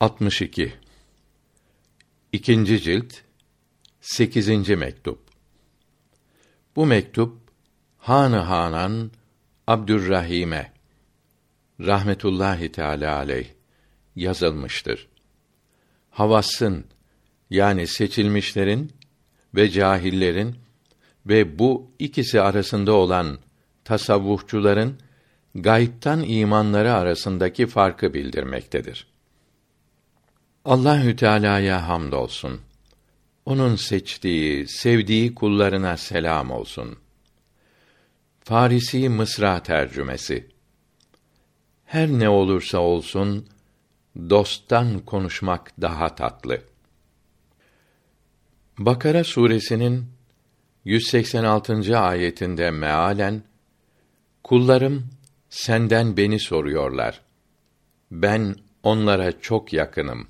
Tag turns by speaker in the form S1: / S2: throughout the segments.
S1: 62 İkinci cilt 8. mektup Bu mektup Hanı Hanan Abdürrahim'e rahmetullahi teala aleyh yazılmıştır. Havassın yani seçilmişlerin ve cahillerin ve bu ikisi arasında olan tasavvufçuların gaybtan imanları arasındaki farkı bildirmektedir. Allahü Teala'ya hamdolsun. Onun seçtiği, sevdiği kullarına selam olsun. Farisi Mısra tercümesi. Her ne olursa olsun dosttan konuşmak daha tatlı. Bakara suresinin 186. ayetinde mealen Kullarım senden beni soruyorlar. Ben onlara çok yakınım.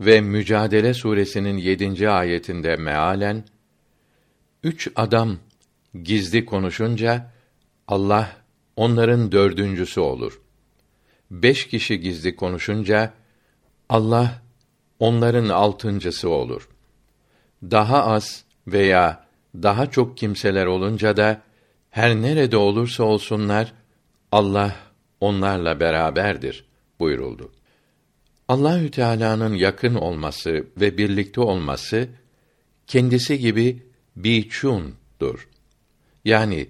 S1: Ve Mücadele suresinin 7. ayetinde mealen üç adam gizli konuşunca Allah onların dördüncüsü olur. Beş kişi gizli konuşunca Allah onların altıncısı olur. Daha az veya daha çok kimseler olunca da her nerede olursa olsunlar Allah onlarla beraberdir buyuruldu. Allahü Teala'nın yakın olması ve birlikte olması kendisi gibi biçundur. Yani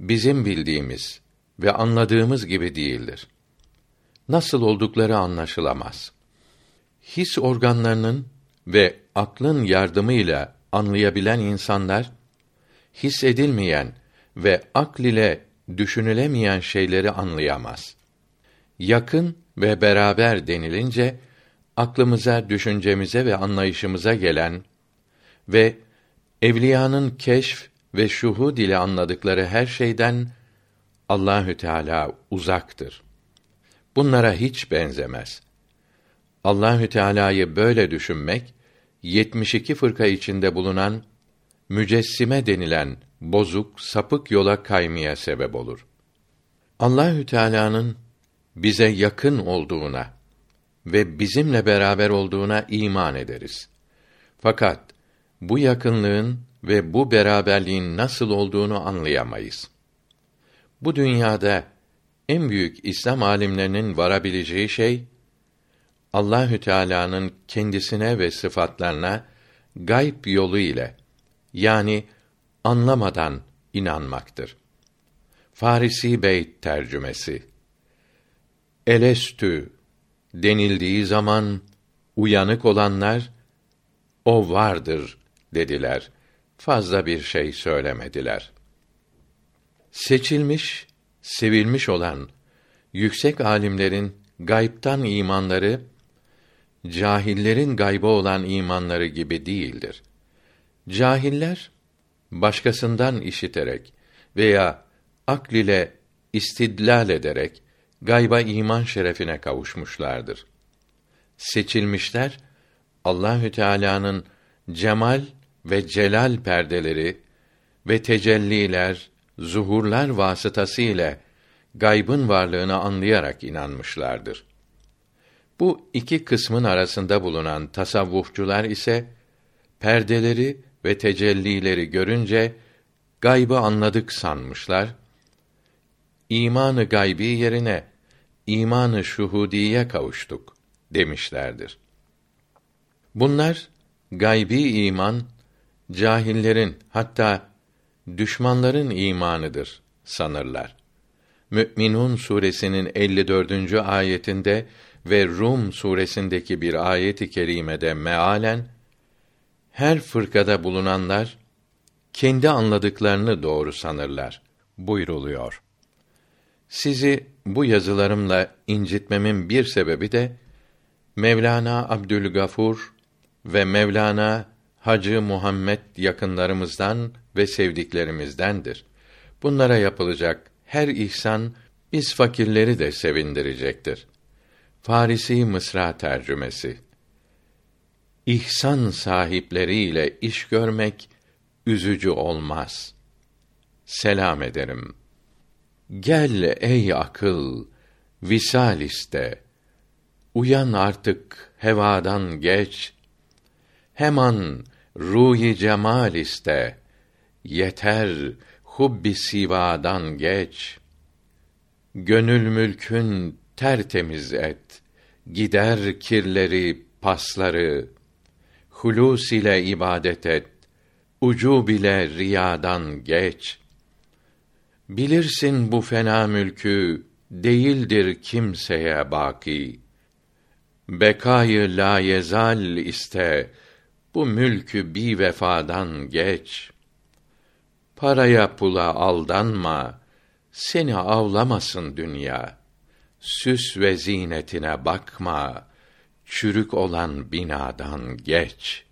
S1: bizim bildiğimiz ve anladığımız gibi değildir. Nasıl oldukları anlaşılamaz. His organlarının ve aklın yardımıyla anlayabilen insanlar hissedilmeyen ve akl ile düşünülemeyen şeyleri anlayamaz. Yakın ve beraber denilince aklımıza, düşüncemize ve anlayışımıza gelen ve evliyanın keşf ve şuhud ile anladıkları her şeyden Allahü Teala uzaktır. Bunlara hiç benzemez. Allahü Teala'yı böyle düşünmek 72 fırka içinde bulunan mücessime denilen bozuk, sapık yola kaymaya sebep olur. Allahü Teala'nın bize yakın olduğuna ve bizimle beraber olduğuna iman ederiz. Fakat bu yakınlığın ve bu beraberliğin nasıl olduğunu anlayamayız. Bu dünyada en büyük İslam alimlerinin varabileceği şey Allahü Teala'nın kendisine ve sıfatlarına gayb yolu ile yani anlamadan inanmaktır. Farisi Beyt tercümesi Elestü denildiği zaman uyanık olanlar o vardır dediler. Fazla bir şey söylemediler. Seçilmiş, sevilmiş olan yüksek alimlerin gaybtan imanları cahillerin gayba olan imanları gibi değildir. Cahiller başkasından işiterek veya akl ile istidlal ederek gayba iman şerefine kavuşmuşlardır. Seçilmişler Allahü Teala'nın cemal ve celal perdeleri ve tecelliler, zuhurlar vasıtası ile gaybın varlığını anlayarak inanmışlardır. Bu iki kısmın arasında bulunan tasavvufçular ise perdeleri ve tecellileri görünce gaybı anladık sanmışlar. İmanı gaybi yerine imanı şuhudiye kavuştuk demişlerdir. Bunlar gaybi iman cahillerin hatta düşmanların imanıdır sanırlar. Mü'minun suresinin 54. ayetinde ve Rum suresindeki bir ayet-i kerimede mealen her fırkada bulunanlar kendi anladıklarını doğru sanırlar buyruluyor. Sizi bu yazılarımla incitmemin bir sebebi de Mevlana Abdülgafur ve Mevlana Hacı Muhammed yakınlarımızdan ve sevdiklerimizdendir. Bunlara yapılacak her ihsan biz fakirleri de sevindirecektir. Farisi Mısra tercümesi İhsan sahipleriyle iş görmek üzücü olmaz. Selam ederim. Gel ey akıl, visal iste. Uyan artık hevadan geç. Hemen ruhi cemal iste. Yeter hubbi sivadan geç. Gönül mülkün tertemiz et. Gider kirleri, pasları. Hulus ile ibadet et. Ucub ile riyadan geç. Bilirsin bu fena mülkü değildir kimseye baki. Bekayı la yezal iste, bu mülkü bir vefadan geç. Paraya pula aldanma, seni avlamasın dünya. Süs ve zinetine bakma, çürük olan binadan geç.''